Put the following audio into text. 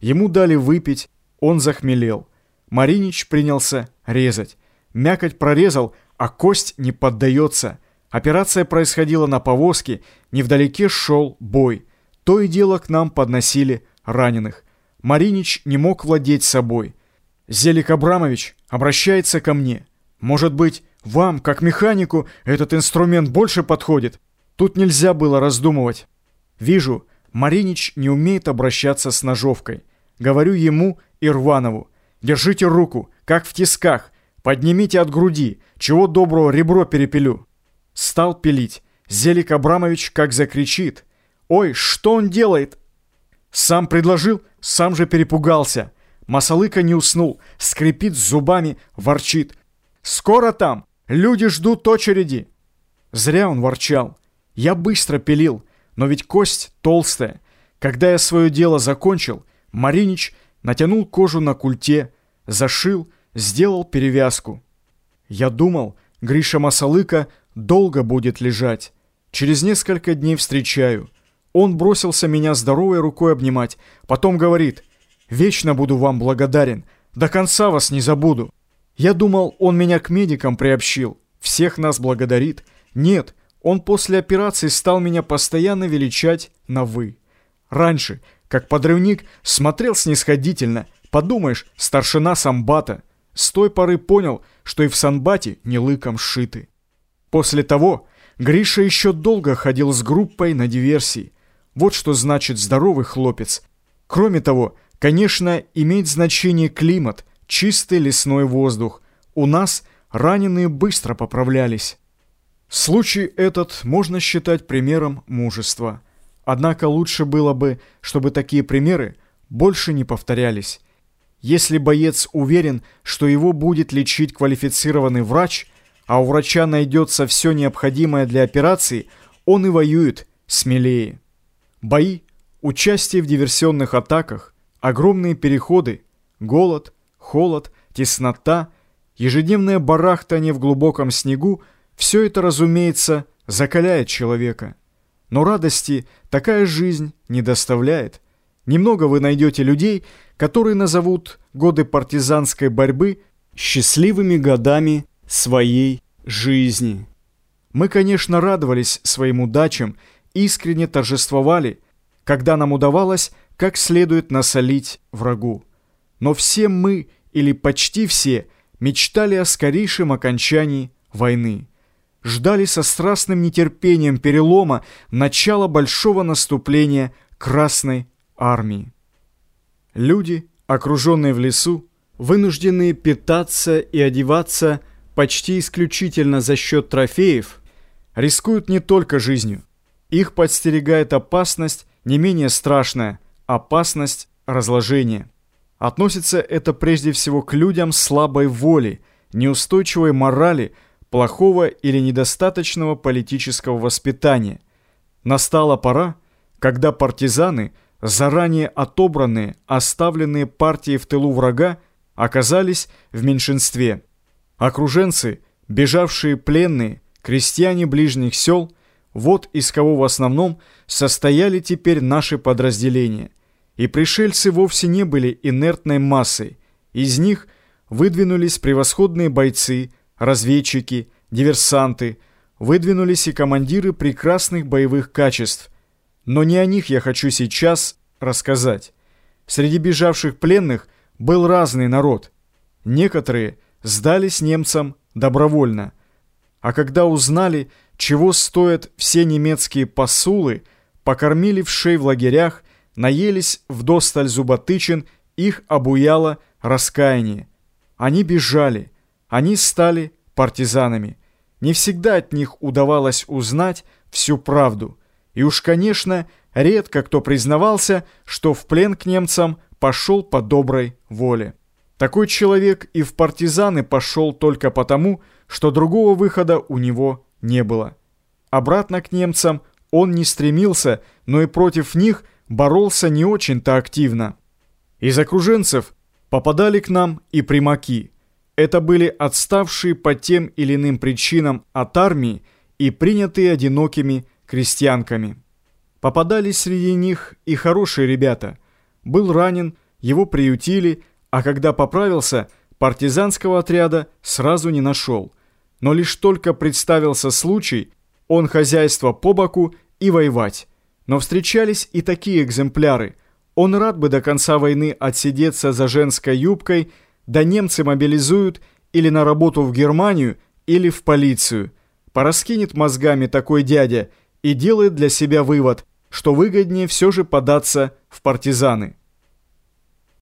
Ему дали выпить, он захмелел. Маринич принялся резать. Мякоть прорезал, а кость не поддается. Операция происходила на повозке, невдалеке шел бой. То и дело к нам подносили раненых. Маринич не мог владеть собой. Зелик Абрамович обращается ко мне. Может быть, вам, как механику, этот инструмент больше подходит? Тут нельзя было раздумывать. Вижу, Маринич не умеет обращаться с ножовкой. Говорю ему и Рванову. Держите руку, как в тисках. Поднимите от груди. Чего доброго ребро перепилю. Стал пилить. Зелик Абрамович как закричит. Ой, что он делает? Сам предложил, сам же перепугался. Масалыка не уснул, скрипит зубами, ворчит. «Скоро там! Люди ждут очереди!» Зря он ворчал. Я быстро пилил, но ведь кость толстая. Когда я свое дело закончил, Маринич натянул кожу на культе, зашил, сделал перевязку. Я думал, Гриша Масалыка долго будет лежать. Через несколько дней встречаю. Он бросился меня здоровой рукой обнимать, потом говорит, «Вечно буду вам благодарен, до конца вас не забуду». Я думал, он меня к медикам приобщил, всех нас благодарит. Нет, он после операции стал меня постоянно величать на «вы». Раньше, как подрывник, смотрел снисходительно. Подумаешь, старшина самбата. С той поры понял, что и в санбате не лыком сшиты. После того Гриша еще долго ходил с группой на диверсии. Вот что значит здоровый хлопец. Кроме того, конечно, имеет значение климат, чистый лесной воздух. У нас раненые быстро поправлялись. Случай этот можно считать примером мужества. Однако лучше было бы, чтобы такие примеры больше не повторялись. Если боец уверен, что его будет лечить квалифицированный врач, а у врача найдется все необходимое для операции, он и воюет смелее. Бои, участие в диверсионных атаках, огромные переходы, голод, холод, теснота, ежедневное барахтание в глубоком снегу – все это, разумеется, закаляет человека. Но радости такая жизнь не доставляет. Немного вы найдете людей, которые назовут годы партизанской борьбы счастливыми годами своей жизни. Мы, конечно, радовались своим удачам, искренне торжествовали, когда нам удавалось как следует насолить врагу. Но все мы, или почти все, мечтали о скорейшем окончании войны ждали со страстным нетерпением перелома начала большого наступления Красной Армии. Люди, окруженные в лесу, вынужденные питаться и одеваться почти исключительно за счет трофеев, рискуют не только жизнью. Их подстерегает опасность не менее страшная – опасность разложения. Относится это прежде всего к людям слабой воли, неустойчивой морали – плохого или недостаточного политического воспитания. Настала пора, когда партизаны, заранее отобранные, оставленные партией в тылу врага, оказались в меньшинстве. Окруженцы, бежавшие пленные, крестьяне ближних сел, вот из кого в основном состояли теперь наши подразделения. И пришельцы вовсе не были инертной массой. Из них выдвинулись превосходные бойцы – разведчики, диверсанты, выдвинулись и командиры прекрасных боевых качеств. Но не о них я хочу сейчас рассказать. Среди бежавших пленных был разный народ. Некоторые сдались немцам добровольно. А когда узнали, чего стоят все немецкие посулы, покормили в шей в лагерях, наелись вдосталь зуботычин, их обуяло раскаяние. Они бежали – они стали партизанами. Не всегда от них удавалось узнать всю правду. И уж, конечно, редко кто признавался, что в плен к немцам пошел по доброй воле. Такой человек и в партизаны пошел только потому, что другого выхода у него не было. Обратно к немцам он не стремился, но и против них боролся не очень-то активно. Из окруженцев попадали к нам и примаки – это были отставшие по тем или иным причинам от армии и принятые одинокими крестьянками. Попадались среди них и хорошие ребята. Был ранен его приютили, а когда поправился, партизанского отряда сразу не нашел. Но лишь только представился случай, он хозяйство по боку и воевать. Но встречались и такие экземпляры. Он рад бы до конца войны отсидеться за женской юбкой, да немцы мобилизуют или на работу в Германию, или в полицию. Пораскинет мозгами такой дядя и делает для себя вывод, что выгоднее все же податься в партизаны.